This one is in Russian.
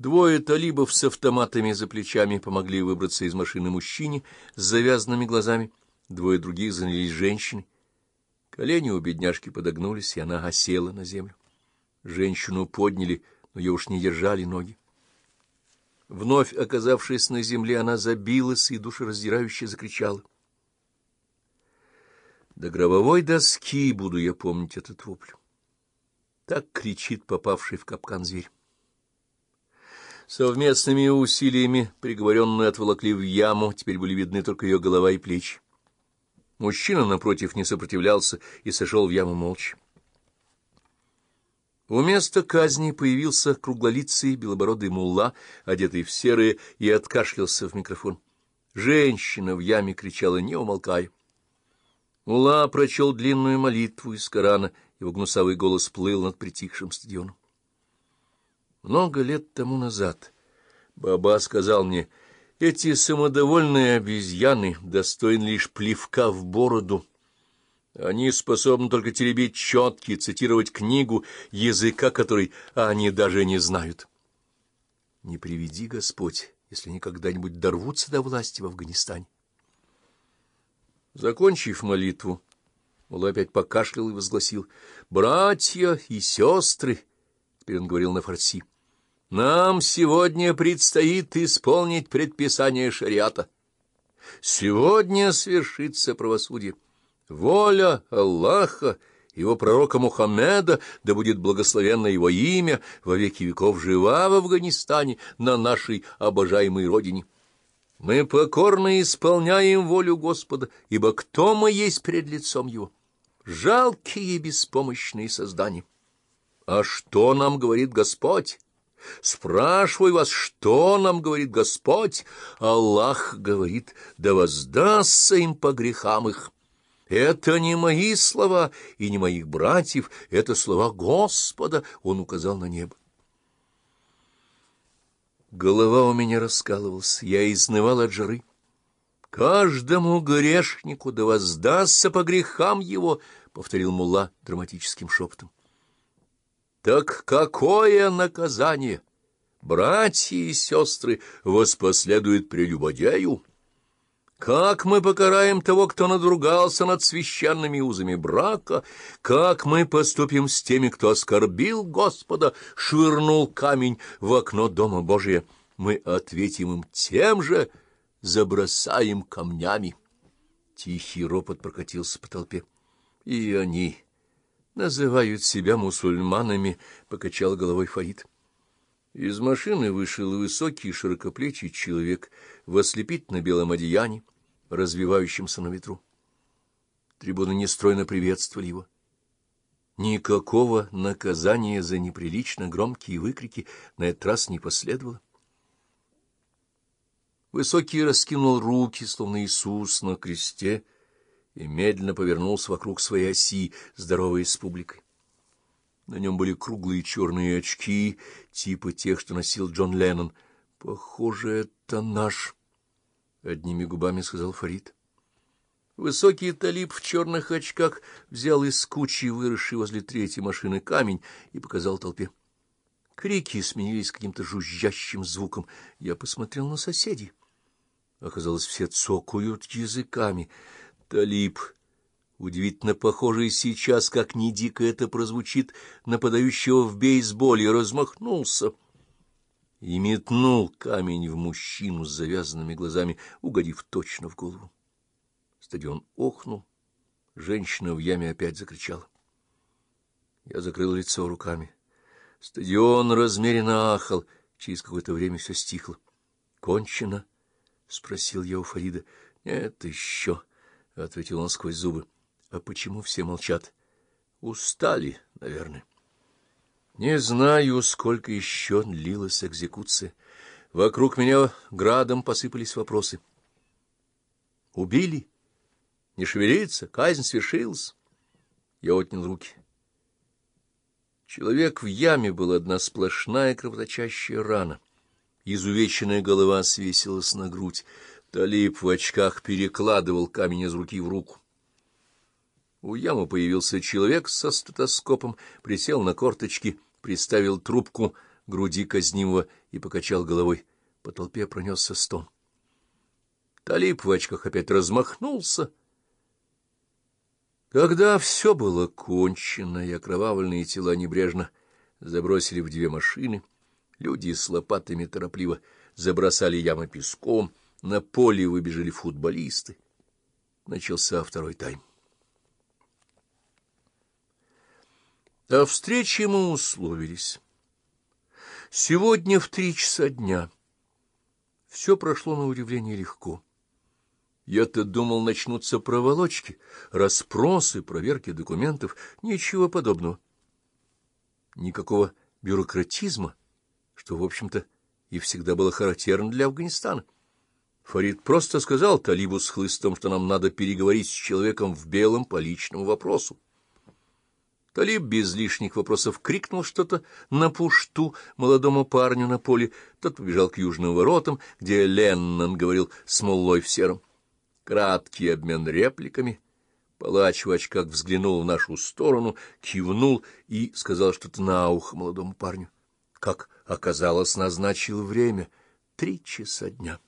Двое талибов с автоматами за плечами помогли выбраться из машины мужчине с завязанными глазами, двое других занялись женщиной. Колени у бедняжки подогнулись, и она осела на землю. Женщину подняли, но ее уж не держали ноги. Вновь оказавшись на земле, она забилась и душераздирающе закричала. До гробовой доски буду я помнить этот вопль. Так кричит попавший в капкан зверь. Совместными усилиями приговоренную отволокли в яму, теперь были видны только ее голова и плечи. Мужчина, напротив, не сопротивлялся и сошел в яму молча. У места казни появился круглолицый белобородый мулла, одетый в серое, и откашлялся в микрофон. Женщина в яме кричала, не умолкая. Мулла прочел длинную молитву из Корана, его гнусавый голос плыл над притихшим стадионом. Много лет тому назад Баба сказал мне, эти самодовольные обезьяны достойны лишь плевка в бороду. Они способны только теребить четки, цитировать книгу, языка которой они даже не знают. Не приведи, Господь, если они когда-нибудь дорвутся до власти в Афганистане. Закончив молитву, Мула опять покашлял и возгласил, «Братья и сестры!» Теперь он говорил на фарси. Нам сегодня предстоит исполнить предписание шариата. Сегодня свершится правосудие. Воля Аллаха, его пророка Мухаммеда, да будет благословенно его имя, во веки веков жива в Афганистане, на нашей обожаемой родине. Мы покорно исполняем волю Господа, ибо кто мы есть пред лицом его? Жалкие беспомощные создания. А что нам говорит Господь? Спрашиваю вас, что нам говорит Господь? Аллах говорит, да воздастся им по грехам их. Это не мои слова и не моих братьев, это слова Господа, он указал на небо. Голова у меня раскалывалась, я изнывал от жары. «Каждому грешнику да воздастся по грехам его», — повторил мулла драматическим шепотом. Так какое наказание, братья и сестры, воспоследует прелюбодею? Как мы покараем того, кто надругался над священными узами брака? Как мы поступим с теми, кто оскорбил Господа, швырнул камень в окно Дома Божия? Мы ответим им тем же, забросаем камнями. Тихий ропот прокатился по толпе. И они называют себя мусульманами, — покачал головой Фарид. Из машины вышел высокий широкоплечий человек в ослепительно-белом одеянии, развивающемся на ветру. Трибуны нестройно приветствовали его. Никакого наказания за неприлично громкие выкрики на этот раз не последовало. Высокий раскинул руки, словно Иисус на кресте, — и медленно повернулся вокруг своей оси, здороваясь с публикой. На нем были круглые черные очки, типа тех, что носил Джон Леннон. «Похоже, это наш», — одними губами сказал Фарид. Высокий талиб в черных очках взял из кучи, выросшей возле третьей машины, камень и показал толпе. Крики сменились каким-то жужжащим звуком. Я посмотрел на соседей. Оказалось, все цокают языками — Талиб, удивительно похожий сейчас, как не дико это прозвучит, нападающего в бейсболе, размахнулся и метнул камень в мужчину с завязанными глазами, угодив точно в голову. Стадион охнул, женщина в яме опять закричала. Я закрыл лицо руками. Стадион размеренно ахал, через какое-то время все стихло. — Кончено? — спросил я у Фарида. — Нет, еще. — ответил он сквозь зубы. — А почему все молчат? — Устали, наверное. Не знаю, сколько еще длилась экзекуция. Вокруг меня градом посыпались вопросы. Убили? Не шевелиться? Казнь свершилась? Я отнял руки. Человек в яме была одна сплошная кровоточащая рана. Изувеченная голова свесилась на грудь. Талиб в очках перекладывал камень из руки в руку. У ямы появился человек со стетоскопом, присел на корточки, приставил трубку груди казнимого и покачал головой. По толпе пронесся стон. Талиб в очках опять размахнулся. Когда все было кончено, и окровавленные тела небрежно забросили в две машины, люди с лопатами торопливо забросали ямы песком, на поле выбежали футболисты. Начался второй тайм. О встрече мы условились. Сегодня в три часа дня. Все прошло на удивление легко. Я-то думал, начнутся проволочки, расспросы, проверки документов. Ничего подобного. Никакого бюрократизма, что, в общем-то, и всегда было характерно для Афганистана. Фарид просто сказал Талибу с хлыстом, что нам надо переговорить с человеком в белом по личному вопросу. Талиб без лишних вопросов крикнул что-то на пушту молодому парню на поле. Тот побежал к южным воротам, где Леннон говорил с Муллой в сером. Краткий обмен репликами. Палач в очках взглянул в нашу сторону, кивнул и сказал что-то на ухо молодому парню. Как оказалось, назначил время — три часа дня.